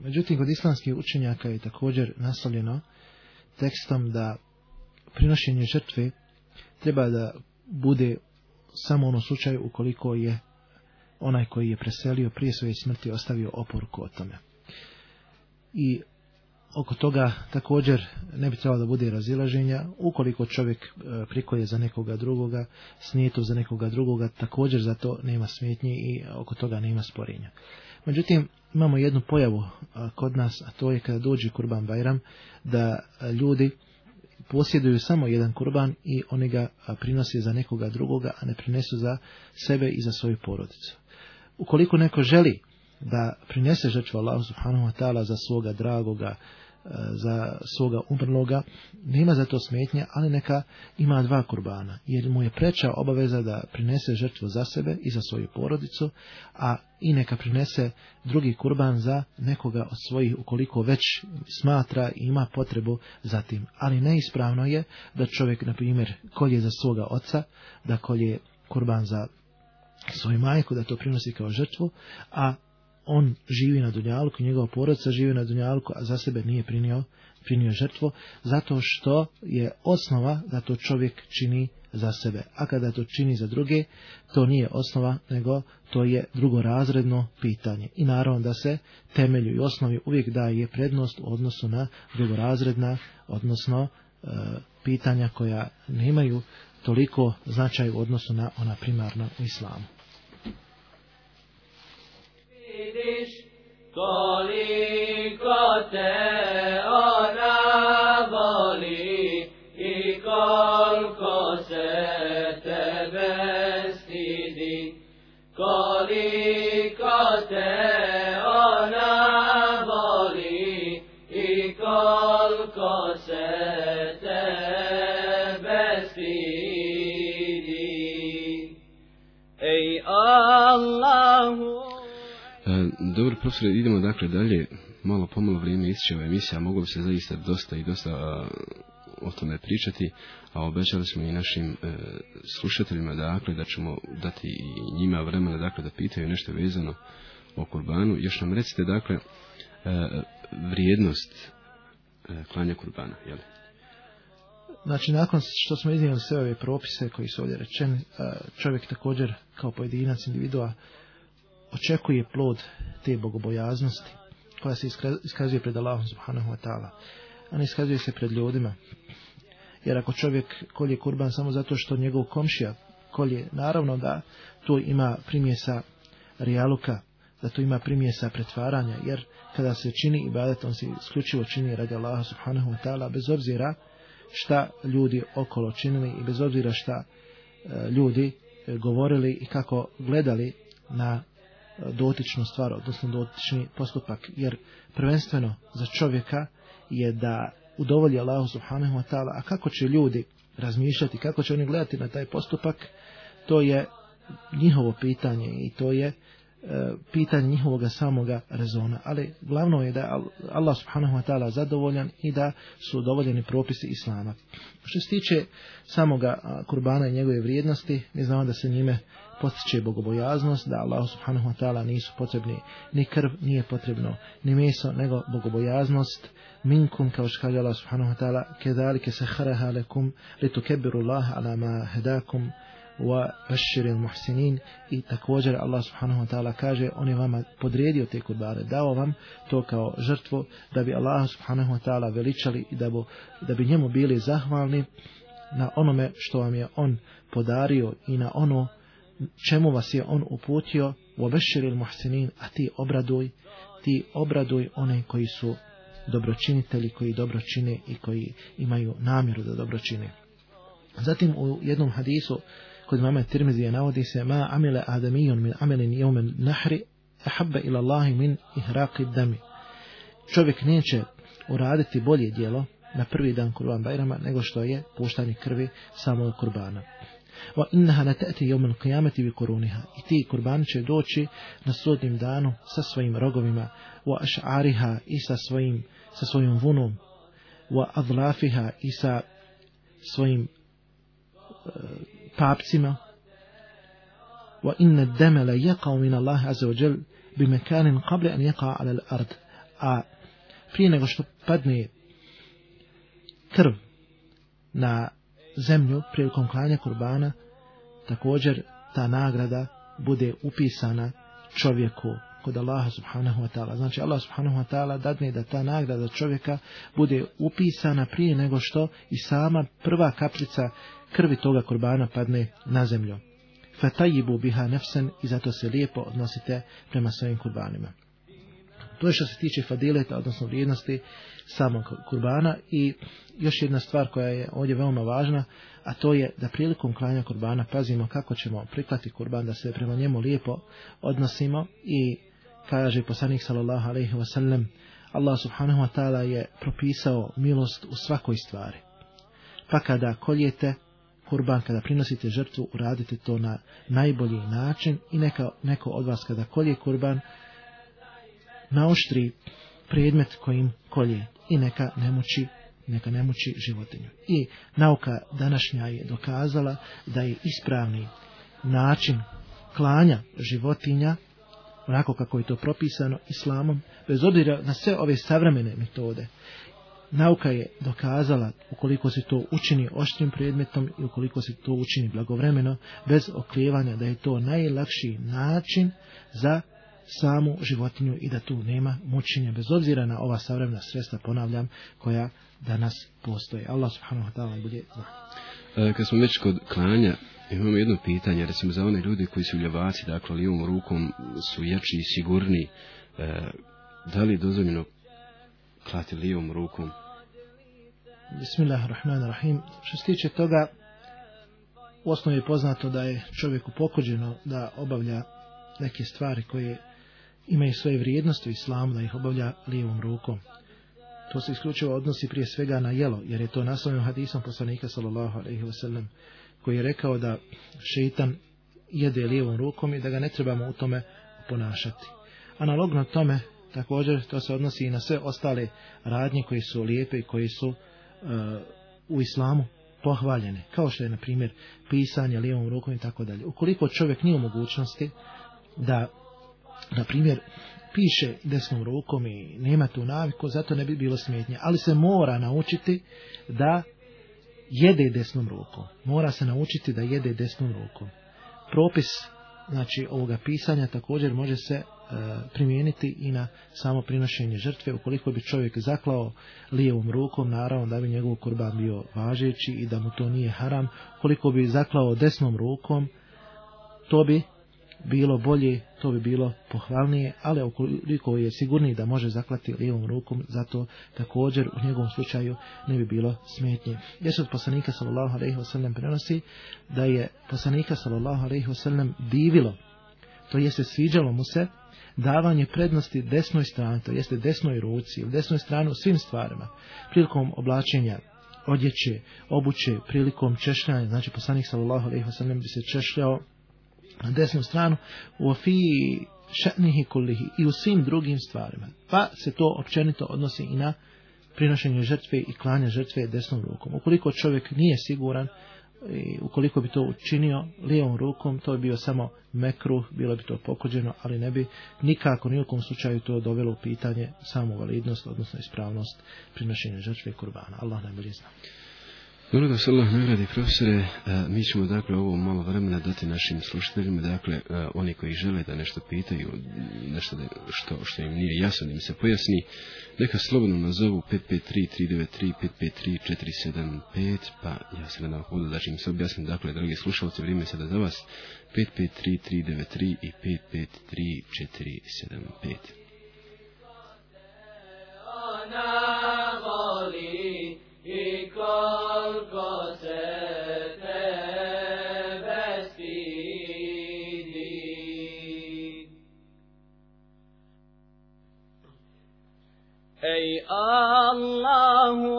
Speaker 3: Međutim, kod islamskih učenjaka je također nastavljeno tekstom da prinošenje žrtve treba da bude samo u onom slučaju ukoliko je onaj koji je preselio prije svoje smrti ostavio oporuku o tome. I oko toga također ne bi trebalo da bude razilaženja. Ukoliko čovjek e, prikoje za nekoga drugoga, snijetu za nekoga drugoga, također za to nema smetnji i oko toga nema sporenja. Međutim, imamo jednu pojavu a, kod nas, a to je kada dođe Kurban Bajram, da a, ljudi posjeduju samo jedan kurban i oni ga prinose za nekoga drugoga, a ne prinesu za sebe i za svoju porodicu. Ukoliko neko želi da prinese žrtvu Allahu subhanahu wa ta'ala za svoga dragoga, e, za svoga umrloga, nema za to smetnje, ali neka ima dva kurbana, jer mu je preča obaveza da prinese žrtvu za sebe i za svoju porodicu, a i neka prinese drugi kurban za nekoga od svojih, ukoliko već smatra i ima potrebu za tim. Ali neispravno je da čovjek, na primjer, kolje za svoga oca, da kolje kurban za svoju majku, da to prinosi kao žrtvu, a on živi na Dunjalku, njegova porodica živi na Dunjalku, a za sebe nije prinio, prinio žrtvu, zato što je osnova da to čovjek čini za sebe. A kada to čini za druge, to nije osnova, nego to je drugorazredno pitanje. I naravno da se temelju i osnovi uvijek daje prednost u odnosu na drugorazredna, odnosno e, pitanja koja nemaju toliko značaj u odnosu na ona primarna u islamu.
Speaker 1: Koliko te ona voli i koliko se tebe stidi. Koliko te ona voli i koliko se
Speaker 2: profesore, idemo dakle dalje. Malo pomalo vrijeme ističe ova emisija, moglo bi se zaista dosta i dosta a, o tome pričati, a obećali smo i našim e, slušateljima dakle da ćemo dati i njima vremena dakle da pitaju nešto vezano o kurbanu. Još nam recite dakle e, vrijednost e, klanja kurbana, jel?
Speaker 3: Znači, nakon što smo iznijeli sve ove propise koji su ovdje rečeni, a, čovjek također kao pojedinac individua očekuje plod te bogobojaznosti koja se iskazuje pred Allahom subhanahu wa ta'ala, a ne iskazuje se pred ljudima. Jer ako čovjek kolje kurban samo zato što njegov komšija kolje, naravno da to ima primjesa rijaluka, da to ima primjesa pretvaranja, jer kada se čini ibadet, on se isključivo čini radi Allaha subhanahu wa ta'ala, bez obzira šta ljudi okolo činili i bez obzira šta e, ljudi e, govorili i kako gledali na dotičnu stvar, odnosno dotični postupak, jer prvenstveno za čovjeka je da udovolji Allahu subhanahu wa ta'ala, a kako će ljudi razmišljati, kako će oni gledati na taj postupak, to je njihovo pitanje i to je e, pitanje njihovoga samoga rezona. Ali glavno je da je Al- Allah subhanahu wa ta'ala zadovoljan i da su udovoljeni propisi Islama. Što se tiče samoga kurbana i njegove vrijednosti, mi znamo da se njime postiče bogobojaznost, da Allah subhanahu wa ta'ala nisu potrebni ni krv, nije potrebno ni meso, nego bogobojaznost. Minkum, kao što kaže Allah subhanahu wa ta'ala, kedalike se haraha lekum, litukebiru Allah ala ma hedakum, wa bashiril muhsinin. I također Allah subhanahu wa ta'ala kaže on je vama podredio te kurbane dao vam to kao žrtvu da bi Allah subhanahu wa ta'ala veličali i da, bu, da bi njemu bili zahvalni na onome što vam je on podario i na ono čemu vas je on uputio bashiril muhsinin a ti obraduj ti obraduj one koji su dobročinitelji koji dobro čine i koji imaju namjeru da dobro čine. Zatim u jednom hadisu kod mama Tirmizije navodi se ma amile adamijun min amelin jeumen nahri ahabba ila Allahi min ihraqi dami. Čovjek neće uraditi bolje djelo na prvi dan kurban Bajrama nego što je puštanje krvi samog kurbana. Wa innaha la ta'ti yawm al-qiyamati bi quruniha. I ti kurban će doći na sudnjem danu sa svojim rogovima, wa ash'ariha i sa svojim sa svojim vunom, wa adlafiha i sa svojim uh, papcima. Wa inna ad-dama la yaqa min Allah azza wa jalla bi makanin qabla an yaqa ala al-ard. A prije nego što padne krv na zemlju prilikom klanja kurbana, također ta nagrada bude upisana čovjeku kod Allaha subhanahu wa ta'ala. Znači Allah subhanahu wa ta'ala dadne da ta nagrada čovjeka bude upisana prije nego što i sama prva kaplica krvi toga kurbana padne na zemlju. Fatajibu biha nefsen i zato se lijepo odnosite prema svojim kurbanima. To je što se tiče fadileta, odnosno vrijednosti samog kurbana i još jedna stvar koja je ovdje veoma važna, a to je da prilikom klanja kurbana pazimo kako ćemo priklati kurban, da se prema njemu lijepo odnosimo i kaže poslanik sallallahu alaihi wasallam, Allah subhanahu wa ta'ala je propisao milost u svakoj stvari. Pa kada koljete kurban, kada prinosite žrtvu, uradite to na najbolji način i neka, neko od vas kada kolje kurban, naoštri predmet kojim kolje i neka ne muči, neka ne muči životinju. I nauka današnja je dokazala da je ispravni način klanja životinja onako kako je to propisano islamom, bez obzira na sve ove savremene metode. Nauka je dokazala ukoliko se to učini oštrim predmetom i ukoliko se to učini blagovremeno, bez oklijevanja da je to najlakši način za samu životinju i da tu nema mučenja bez obzira na ova savremena sredstva, ponavljam, koja danas postoje. Allah subhanahu wa ta'ala bude
Speaker 2: e, Kad smo već kod klanja, imamo jedno pitanje, recimo za one ljudi koji su ljevaci, dakle lijevom rukom su jači i sigurni, e, da li je dozvoljeno klati lijevom rukom?
Speaker 3: Bismillahirrahmanirrahim. Što se tiče toga, u osnovi je poznato da je čovjeku pokođeno da obavlja neke stvari koje imaju svoje vrijednosti u islamu da ih obavlja lijevom rukom. To se isključivo odnosi prije svega na jelo, jer je to naslovljeno hadisom poslanika sallallahu alaihi wasallam, koji je rekao da šeitan jede lijevom rukom i da ga ne trebamo u tome ponašati. Analogno tome, također, to se odnosi i na sve ostale radnje koji su lijepe i koji su uh, u islamu pohvaljene, kao što je, na primjer, pisanje lijevom rukom i tako dalje. Ukoliko čovjek nije u mogućnosti da na primjer, piše desnom rukom i nema tu naviku, zato ne bi bilo smetnje. Ali se mora naučiti da jede desnom rukom. Mora se naučiti da jede desnom rukom. Propis znači ovoga pisanja također može se e, primijeniti i na samo prinošenje žrtve. Ukoliko bi čovjek zaklao lijevom rukom, naravno da bi njegov kurban bio važeći i da mu to nije haram. Ukoliko bi zaklao desnom rukom, to bi bilo bolje, to bi bilo pohvalnije, ali ukoliko je sigurniji da može zaklati lijevom rukom, zato također u njegovom slučaju ne bi bilo smetnje. Jesu od poslanika sallallahu alaihi wasallam prenosi da je poslanika sallallahu alaihi wasallam divilo, to jeste sviđalo mu se, davanje prednosti desnoj strani, to jeste desnoj ruci ili desnoj strani u svim stvarima, prilikom oblačenja odjeće, obuće, prilikom češljanja, znači poslanik sallallahu alaihi wasallam bi se češljao na desnu stranu u ofiji šetnihi kulihi i u svim drugim stvarima. Pa se to općenito odnosi i na prinošenje žrtve i klanje žrtve desnom rukom. Ukoliko čovjek nije siguran, i ukoliko bi to učinio lijevom rukom, to bi bio samo mekruh, bilo bi to pokođeno, ali ne bi nikako nijekom slučaju to dovelo u pitanje samu validnost, odnosno ispravnost prinošenja žrtve i kurbana. Allah najbolje zna.
Speaker 2: Dobro da se Allah nagradi profesore, mi ćemo dakle ovo malo vremena dati našim slušateljima, dakle oni koji žele da nešto pitaju, nešto da, što, što im nije jasno, da im se pojasni, neka slobodno nazovu 553-393-553-475, pa ja se nadam hodu da će im se objasniti, dakle, dragi slušalci, vrijeme sada za vas, 553-393 i 553-475.
Speaker 1: Allahu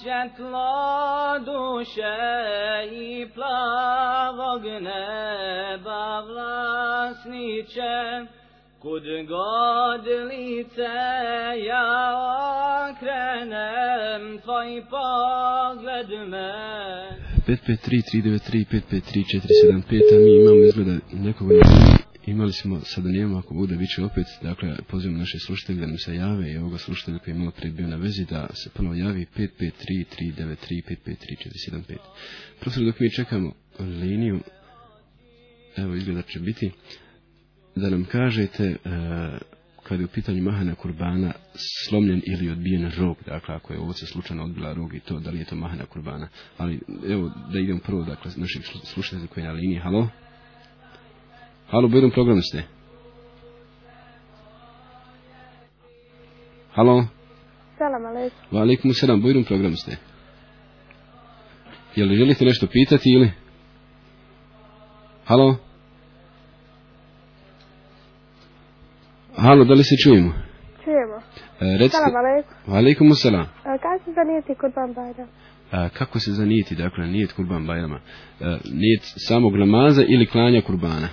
Speaker 1: svjetlo duše i plavog neba vlasniče, kud god lice ja okrenem, tvoj pogled me
Speaker 2: 553-393-553-475, a mi imamo izgleda nekoga na. Imali smo, sada nijemo ako bude, bit će opet, dakle, pozivam naše slušatelje da nam se jave i ovoga slušatelja koji je malo prije bio na vezi da se ponovo javi 553-393-553-475. Profesor, dok mi čekamo liniju, evo izgleda će biti, da nam kažete e, kada je u pitanju mahana kurbana slomljen ili odbijen rog, dakle ako je ovce slučajno odbila rog i to, da li je to mahana kurbana. Ali evo da idem prvo, dakle, naših slušatelja koji je na liniji. Halo? Halo, budem program ste. Halo?
Speaker 4: Salam alaikum.
Speaker 2: Wa alaikum salam, budem program ste. Jel želite nešto pitati ili? Halo? Halo, da li se čujemo?
Speaker 4: Čujemo.
Speaker 2: E, recite,
Speaker 4: Salam alaikum.
Speaker 2: Wa alaikum salam.
Speaker 4: A, Kako se zanijeti kurban bajram?
Speaker 2: A, kako se zanijeti, dakle, nijet kurban bajrama? E, nijet samog namaza ili klanja kurbana?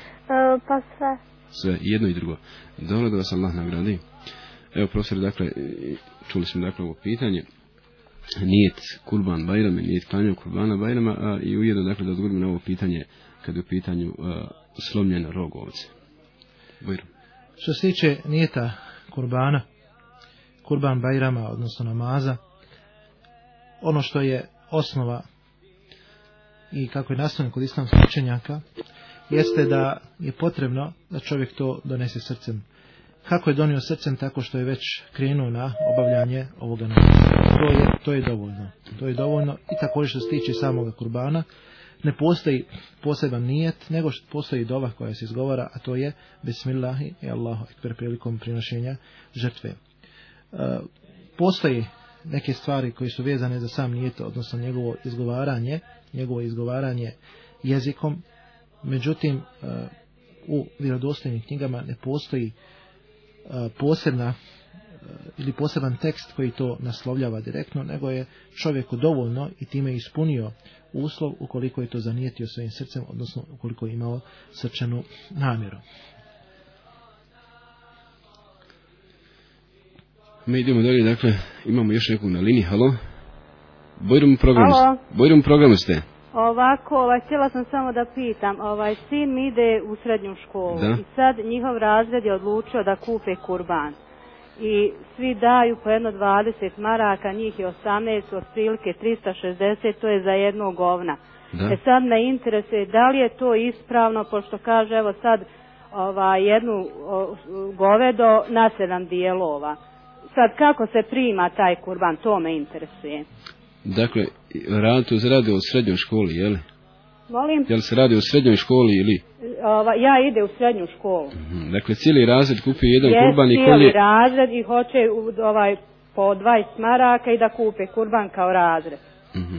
Speaker 4: Pa sve.
Speaker 2: Sve, jedno i drugo. Dobro da vas Allah nagradi. Evo, profesor, dakle, čuli smo dakle ovo pitanje. Nijet kurban bajrama, nijet klanja kurbana bajrama, a i ujedno, dakle, da odgovorimo na ovo pitanje kada je u pitanju a, slomljen rog ovce. Bajram.
Speaker 3: Što se tiče nijeta kurbana, kurban bajrama, odnosno namaza, ono što je osnova i kako je nastavljen kod islamskih učenjaka, jeste da je potrebno da čovjek to donese srcem. Kako je donio srcem tako što je već krenuo na obavljanje ovoga namaza. To je, to je dovoljno. To je dovoljno i također što se tiče samoga kurbana, ne postoji poseban nijet, nego što postoji dova koja se izgovara, a to je Bismillahi i Allahu Ekber prilikom prinošenja žrtve. E, postoji neke stvari koje su vezane za sam nijet, odnosno njegovo izgovaranje, njegovo izgovaranje jezikom, međutim e, u vjerodostojnim knjigama ne postoji e, posebna e, ili poseban tekst koji to naslovljava direktno, nego je čovjeku dovoljno i time ispunio uslov ukoliko je to zanijetio svojim srcem, odnosno ukoliko je imao srčanu namjeru.
Speaker 2: Mi idemo dalje, dakle, imamo još nekog na liniji, halo? Bojrum programu,
Speaker 5: Halo.
Speaker 2: Bojrum programu ste.
Speaker 5: Ovako, ovaj, htjela sam samo da pitam, ovaj, sin mi ide u srednju školu
Speaker 2: Da.
Speaker 5: i sad njihov razred je odlučio da kupe kurban. I svi daju po jedno 20 maraka, njih je 18, otprilike 360, to je za jednog govna.
Speaker 2: Da.
Speaker 5: E sad me interesuje da li je to ispravno, pošto kaže evo sad ovaj, jednu o, govedo na sedam dijelova. Sad kako se prima taj kurban, to me interesuje.
Speaker 2: Dakle, rad, tu se radi o srednjoj školi, je li?
Speaker 5: Molim?
Speaker 2: Jel se radi o srednjoj školi ili?
Speaker 5: Ova, ja ide u srednju školu.
Speaker 2: Mhm, Dakle, cijeli razred kupi jedan
Speaker 5: Je
Speaker 2: kurban i
Speaker 5: cijeli
Speaker 2: kolje.
Speaker 5: razred i hoće u, ovaj po 20 maraka i da kupe kurban kao razred.
Speaker 2: Mhm.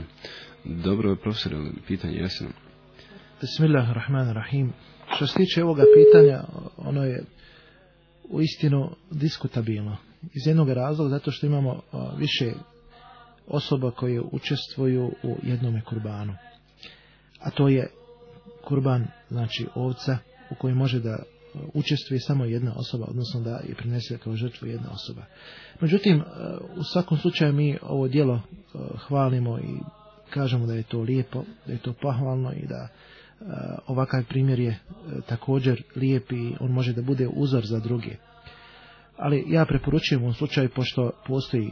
Speaker 2: Dobro je profesor, pitanje jasno.
Speaker 3: Bismillahirrahmanirrahim. Što se tiče ovoga pitanja, ono je u istinu diskutabilno. Iz jednog razloga, zato što imamo a, više osoba koje učestvuju u jednome kurbanu. A to je kurban, znači ovca, u kojoj može da a, učestvuje samo jedna osoba, odnosno da je prinese kao žrtvu jedna osoba. Međutim, a, u svakom slučaju mi ovo djelo a, hvalimo i kažemo da je to lijepo, da je to pohvalno i da ovakav primjer je također lijep i on može da bude uzor za druge. Ali ja preporučujem u slučaju, pošto postoji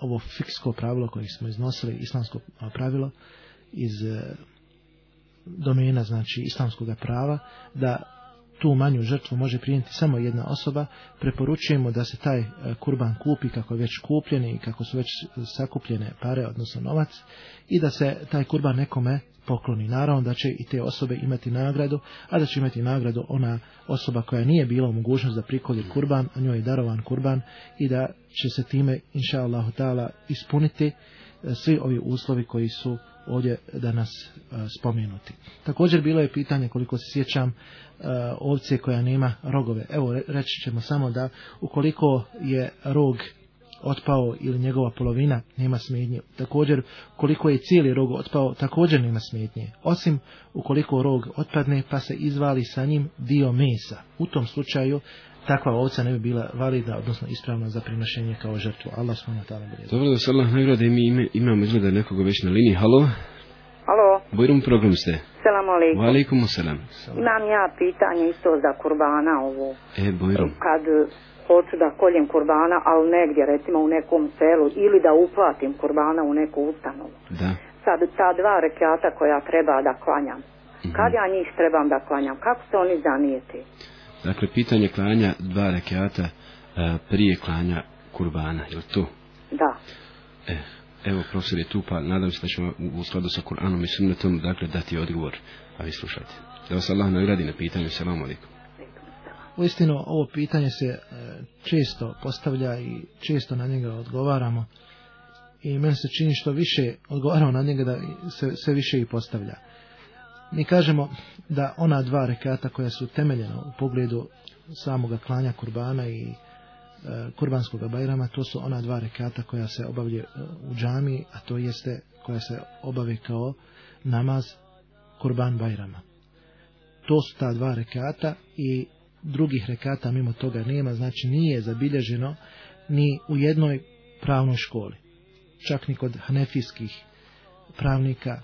Speaker 3: ovo fiksko pravilo koje smo iznosili, islamsko pravilo iz e, domena, znači islamskog prava, da tu manju žrtvu može prijeti samo jedna osoba, preporučujemo da se taj e, kurban kupi kako je već kupljen i kako su već sakupljene pare, odnosno novac, i da se taj kurban nekome pokloni. Naravno da će i te osobe imati nagradu, a da će imati nagradu ona osoba koja nije bila u mogućnost da prikolje kurban, a njoj je darovan kurban i da će se time, inša ta'ala, ispuniti e, svi ovi uslovi koji su ovdje danas e, spomenuti. Također bilo je pitanje koliko se sjećam e, ovce koja nema rogove. Evo re- reći ćemo samo da ukoliko je rog otpao ili njegova polovina, nema smetnje. Također, koliko je cijeli rog otpao, također nema smetnje. Osim ukoliko rog otpadne pa se izvali sa njim dio mesa. U tom slučaju takva ovca ne bi bila valida, odnosno ispravna za prinošenje kao žrtvu. Allah subhanahu wa ta'ala bude
Speaker 2: Dobro da se Allah nagrade, mi ime, imamo izgleda nekoga već na liniji. Halo,
Speaker 6: Alo,
Speaker 2: Bojrum program ste.
Speaker 6: selam alaikum.
Speaker 2: Alaikum salam.
Speaker 6: Imam ja pitanje isto za kurbana ovo.
Speaker 2: E, Bojrum.
Speaker 6: Kad hoću da koljem kurbana, ali negdje, recimo u nekom selu, ili da uplatim kurbana u neku ustanovu.
Speaker 2: Da.
Speaker 6: Sad ta dva rekiata koja treba da klanjam.
Speaker 2: Mhm.
Speaker 6: Kad ja njih trebam da klanjam? Kako se oni zanijeti?
Speaker 2: Dakle, pitanje klanja dva rekiata e, prije klanja kurbana, je li to?
Speaker 6: Da.
Speaker 2: E, evo, profesor je tu, pa nadam se da ćemo u, u skladu sa Kur'anom i sunnetom, dakle, dati odgovor. A vi slušajte. Da vas Allah nagradi na pitanju. Salamu alaikum.
Speaker 3: Uistinu ovo pitanje se e, često postavlja i često na njega odgovaramo i meni se čini što više odgovaramo na njega da se sve više i postavlja. Mi kažemo da ona dva rekata koja su temeljena u pogledu samoga klanja kurbana i e, kurbanskog bajrama, to su ona dva rekata koja se obavlje u džami, a to jeste koja se obave kao namaz kurban bajrama. To su ta dva rekata i drugih rekata mimo toga nema, znači nije zabilježeno ni u jednoj pravnoj školi. Čak ni kod hanefijskih pravnika,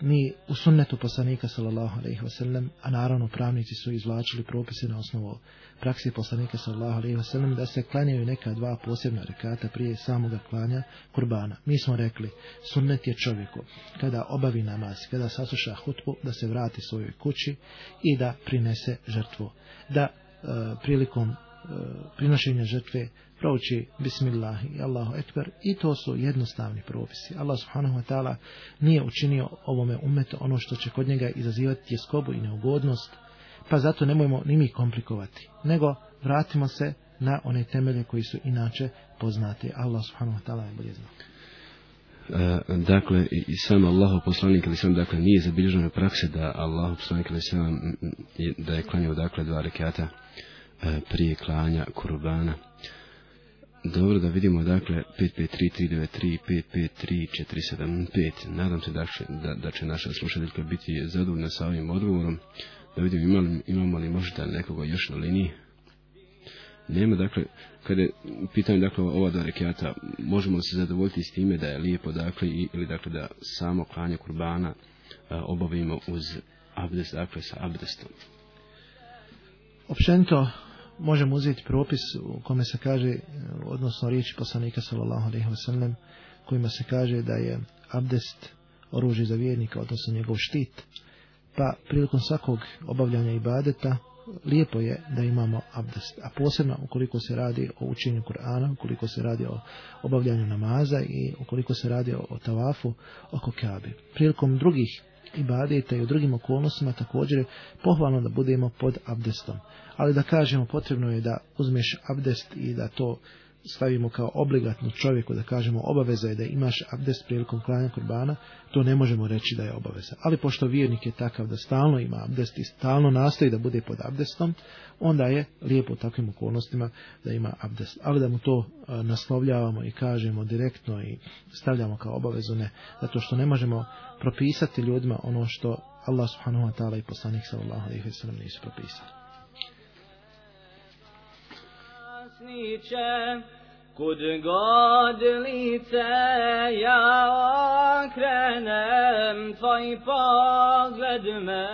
Speaker 3: ni u sunnetu poslanika sallallahu alejhi ve sellem, a naravno pravnici su izvlačili propise na osnovu praksi poslanika sallallahu alejhi ve sellem da se klanjaju neka dva posebna rekata prije samoga klanja kurbana. Mi smo rekli, sunnet je čovjeku kada obavi namaz, kada sasluša hutbu, da se vrati svojoj kući i da prinese žrtvu. Da e, prilikom prinošenja žrtve prouči Bismillah i Allahu Ekber i to su jednostavni propisi. Allah subhanahu wa ta'ala nije učinio ovome umetu ono što će kod njega izazivati tjeskobu i neugodnost, pa zato nemojmo ni mi komplikovati, nego vratimo se na one temelje koji su inače poznati. Allah subhanahu wa ta'ala je bolje znao.
Speaker 2: E, dakle, i sam Allahu poslanik ali sam dakle nije zabilježeno prakse da Allahu poslanik ali sam da je klanjao dakle dva rekata e, prije klanja kurbana. Dobro da vidimo dakle 553393 553475. Nadam se da će, da, da će naša slušateljka biti zadovoljna sa ovim odgovorom. Da vidimo imamo imamo li možda nekoga još na liniji. Nema, dakle, kada je u pitanju, dakle, ova dva rekiata, možemo se zadovoljiti s time da je lijepo, dakle, ili, dakle, da samo klanje kurbana a, obavimo uz abdest, dakle, sa abdestom.
Speaker 3: Općenito možemo uzeti propis u kome se kaže, e, odnosno riječi poslanika sallallahu alejhi ve sellem, kojima se kaže da je abdest oružje za vjernika, odnosno njegov štit. Pa prilikom svakog obavljanja ibadeta lijepo je da imamo abdest, a posebno ukoliko se radi o učenju Kur'ana, ukoliko se radi o obavljanju namaza i ukoliko se radi o tavafu oko Kabe. Prilikom drugih ibadeta i u drugim okolnostima također pohvalno da budemo pod abdestom. Ali da kažemo potrebno je da uzmeš abdest i da to stavimo kao obligatno čovjeku da kažemo obaveza je da imaš abdest prilikom klanja kurbana, to ne možemo reći da je obaveza. Ali pošto vjernik je takav da stalno ima abdest i stalno nastoji da bude pod abdestom, onda je lijepo u takvim okolnostima da ima abdest. Ali da mu to e, naslovljavamo i kažemo direktno i stavljamo kao obavezu ne, zato što ne možemo propisati ljudima ono što Allah subhanahu wa ta'ala i poslanik sallallahu alejhi ve sellem nisu propisali.
Speaker 1: Vlasniče, kud god lice ja okrenem, tvoj pogled me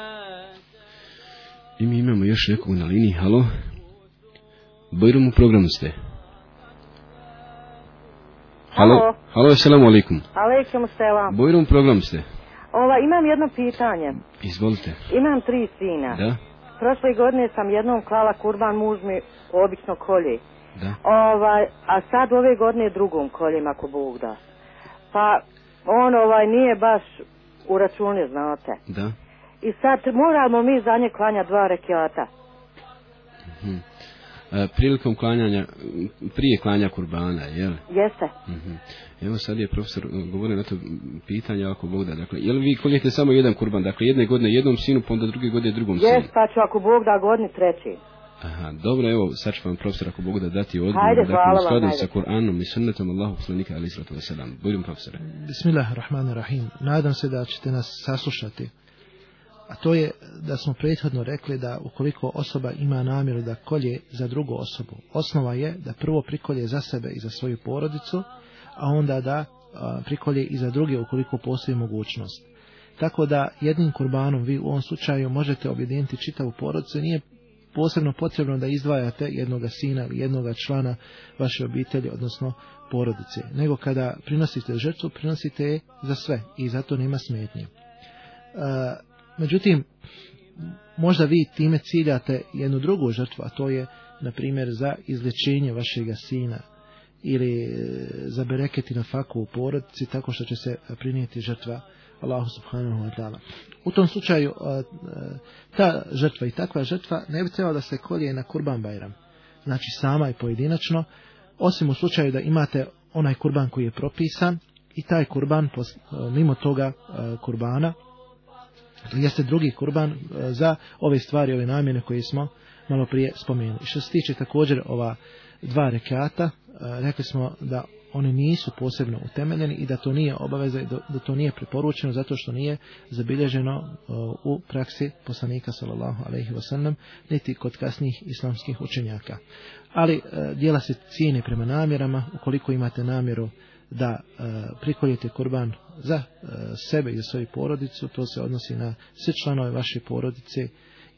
Speaker 2: I mi imamo još nekog na liniji, halo? Bojrom u programu ste. Halo,
Speaker 6: Halo.
Speaker 2: halo, assalamu alaikum.
Speaker 6: Alaikum selam.
Speaker 2: Bojrom u programu ste.
Speaker 6: Ova, imam jedno pitanje.
Speaker 2: Izvolite.
Speaker 6: Imam tri sina.
Speaker 2: Da,
Speaker 6: Prošle godine sam jednom klala kurban, muž mi obično kolje.
Speaker 2: Da.
Speaker 6: Ovaj, a sad ove godine drugom koljem ako Bog da. Pa on ovaj nije baš u račune, znate.
Speaker 2: Da.
Speaker 6: I sad moramo mi za nje klanja dva rekiata.
Speaker 2: E, prilikom klanjanja, prije klanja kurbana, jel?
Speaker 6: Jeste?
Speaker 2: Mhm. Evo sad je profesor e, govorio na to pitanje ako Bog da. Dakle, jel vi koljete samo jedan kurban? Dakle, jedne godine jednom sinu, pa onda druge godine drugom sinu?
Speaker 6: Jes, pa ću ako Bog da godini treći.
Speaker 2: Aha, dobro, evo, sad ću vam profesor, ako Bog da dati odgovor,
Speaker 6: Hajde,
Speaker 2: dakle, u skladu sa Kur'anom i sunnetom Allahu poslanika, ali sratu wasalam. Budem profesore.
Speaker 3: Bismillahirrahmanirrahim. Nadam se da ćete nas saslušati. A to je da smo prethodno rekli da ukoliko osoba ima namjeru da kolje za drugu osobu, osnova je da prvo prikolje za sebe i za svoju porodicu, a onda da prikolje i za druge ukoliko postoji mogućnost. Tako da jednim kurbanom vi u ovom slučaju možete objediniti čitavu porodicu i nije posebno potrebno da izdvajate jednoga sina ili jednoga člana vaše obitelji, odnosno porodice. Nego kada prinosite žrtvu, prinosite je za sve i zato nema smetnje. E, međutim, možda vi time ciljate jednu drugu žrtvu, a to je, na primjer, za izlječenje vašega sina ili e, za bereketi na faku u porodici, tako što će se prinijeti žrtva Allahu subhanahu wa ta'ala. U tom slučaju e, e, ta žrtva i takva žrtva ne bi trebala da se kolje na kurban bajram. Znači sama i pojedinačno, osim u slučaju da imate onaj kurban koji je propisan i taj kurban e, mimo toga kurbana jeste drugi kurban za ove stvari, ove namjene koje smo malo prije spomenuli. Što se tiče također ova dva rekata, rekli smo da oni nisu posebno utemeljeni i da to nije obaveza i da, to nije preporučeno zato što nije zabilježeno e, u praksi poslanika sallallahu alejhi ve sellem niti kod kasnijih islamskih učenjaka. Ali e, dijela se cijene prema namjerama, ukoliko imate namjeru da e, prikoljete kurban za sebe i za svoju porodicu, to se odnosi na sve članove vaše porodice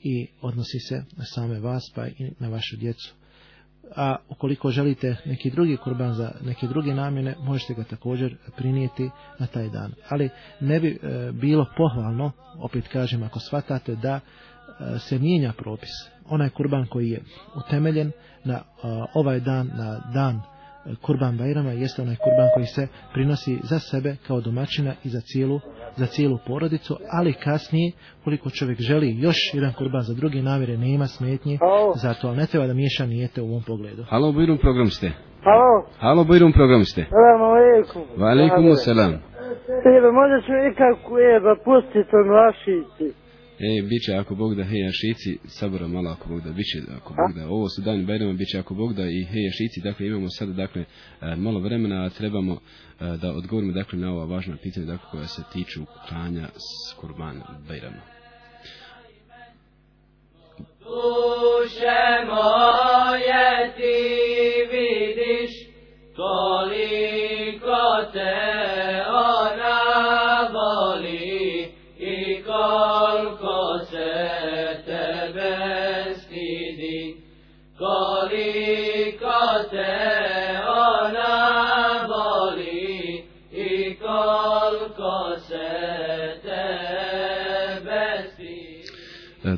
Speaker 3: i odnosi se na same vas pa i na vašu djecu. A ukoliko želite neki drugi kurban za neke druge namjene, možete ga također prinijeti na taj dan. Ali ne bi e, bilo pohvalno, opet kažem, ako shvatate da e, se mijenja propis. Onaj kurban koji je utemeljen na e, ovaj dan, na dan kurban Bajrama jeste onaj kurban koji se prinosi za sebe kao domaćina i za cijelu, za cijelu porodicu, ali kasnije, koliko čovjek želi još jedan kurban za druge namjere, nema smetnje, zato ali ne treba da miješa nijete u ovom pogledu.
Speaker 2: Halo, Bujrum program ste.
Speaker 7: Halo,
Speaker 2: Halo, Bujrum program ste.
Speaker 7: salam alaikum.
Speaker 2: Wa alaikum selam.
Speaker 7: Evo, možeš mi ikako jeba pustiti on vašici.
Speaker 2: E, bit će ako Bog da heja šici, sabora malo ako Bog da, bit će ako Bog da. Ovo su dani Bajrama, bit će ako Bog da i heja šici, dakle imamo sada dakle e, malo vremena, a trebamo e, da odgovorimo dakle na ova važna pitanja dakle koja se tiču klanja s kurban Bajrama.
Speaker 1: Duše moje ti vidiš koliko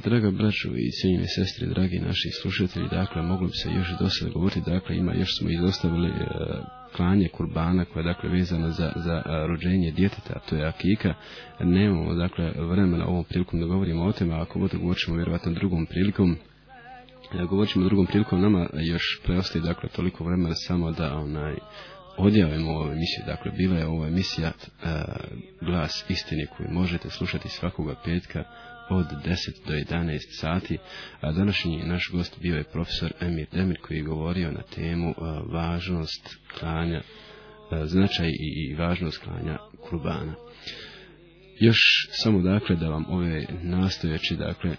Speaker 2: Draga braćo i cijenjene sestre, dragi naši slušatelji, dakle, moglo bi se još dosta govoriti, dakle, ima, još smo izostavili e, klanje kurbana koja je, dakle, vezana za, za e, rođenje djeteta, to je akika. Nemamo, dakle, vremena ovom prilikom da govorimo o tome, a ako bude govorit ćemo vjerovatno drugom prilikom. E, govorit ćemo drugom prilikom, nama još preostaje, dakle, toliko vremena samo da, onaj, odjavimo ovu emisiju. Dakle, bila je ova emisija e, Glas istine koju možete slušati svakoga petka od 10 do 11 sati, a današnji naš gost bio je profesor Emir Demir koji je govorio na temu a, važnost klanja, a, značaj i, važnost klanja kurbana. Još samo dakle da vam ove nastojeće dakle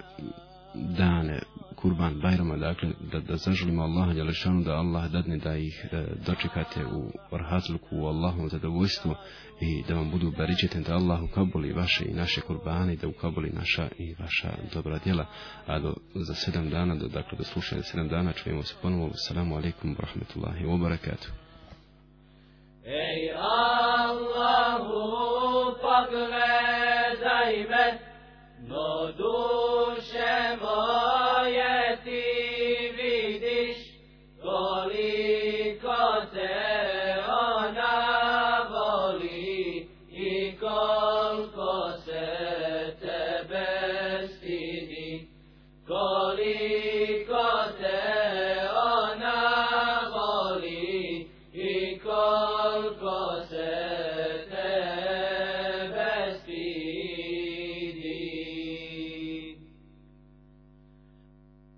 Speaker 2: dane kurban bajrama dakle da, da zaželimo Allaha Đelešanu da Allah dadne da ih e, dočekate u orhazluku u Allahom zadovoljstvu i da vam budu baričeten da Allah ukabuli vaše i naše kurbane i da ukabuli naša i vaša dobra djela. A do, za sedam dana do, dakle do slušanja sedam dana čujemo se ponovo. Assalamu alaikum wa rahmatullahi wa barakatuh.
Speaker 1: Ej Allahu